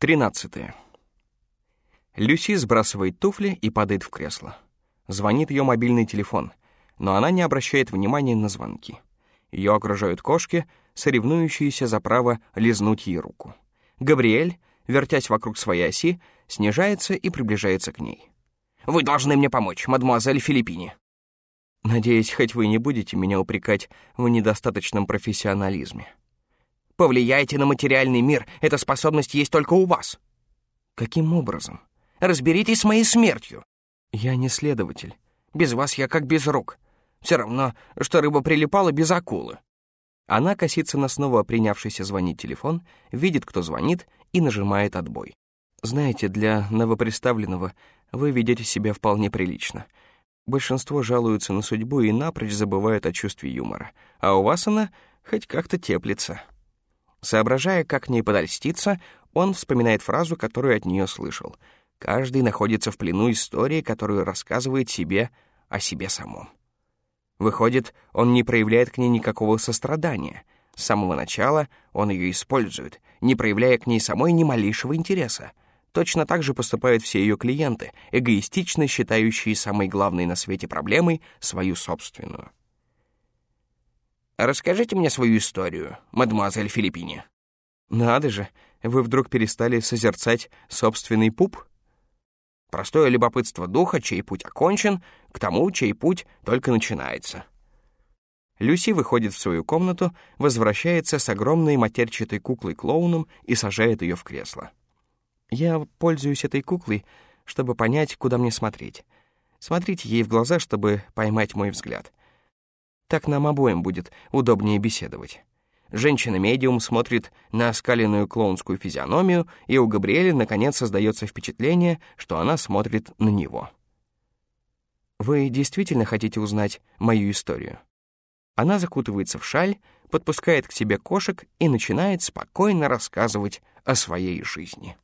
13. Люси сбрасывает туфли и падает в кресло. Звонит ее мобильный телефон, но она не обращает внимания на звонки. Ее окружают кошки, соревнующиеся за право лизнуть ей руку. Габриэль, вертясь вокруг своей оси, снижается и приближается к ней. «Вы должны мне помочь, мадемуазель Филиппини». «Надеюсь, хоть вы не будете меня упрекать в недостаточном профессионализме». Повлияйте на материальный мир. Эта способность есть только у вас. Каким образом? Разберитесь с моей смертью. Я не следователь. Без вас я как без рук. Все равно, что рыба прилипала без акулы. Она косится на снова принявшийся звонить телефон, видит, кто звонит, и нажимает отбой. Знаете, для новоприставленного вы ведете себя вполне прилично. Большинство жалуются на судьбу и напрочь забывают о чувстве юмора. А у вас она хоть как-то теплится. Соображая, как к ней подольститься, он вспоминает фразу, которую от нее слышал. «Каждый находится в плену истории, которую рассказывает себе о себе самом». Выходит, он не проявляет к ней никакого сострадания. С самого начала он ее использует, не проявляя к ней самой ни малейшего интереса. Точно так же поступают все ее клиенты, эгоистично считающие самой главной на свете проблемой свою собственную. Расскажите мне свою историю, мадемуазель Филиппини». «Надо же, вы вдруг перестали созерцать собственный пуп?» Простое любопытство духа, чей путь окончен, к тому, чей путь только начинается. Люси выходит в свою комнату, возвращается с огромной матерчатой куклой-клоуном и сажает ее в кресло. Я пользуюсь этой куклой, чтобы понять, куда мне смотреть. Смотрите ей в глаза, чтобы поймать мой взгляд. Так нам обоим будет удобнее беседовать. Женщина-медиум смотрит на оскаленную клоунскую физиономию, и у Габриэля, наконец, создается впечатление, что она смотрит на него. «Вы действительно хотите узнать мою историю?» Она закутывается в шаль, подпускает к себе кошек и начинает спокойно рассказывать о своей жизни.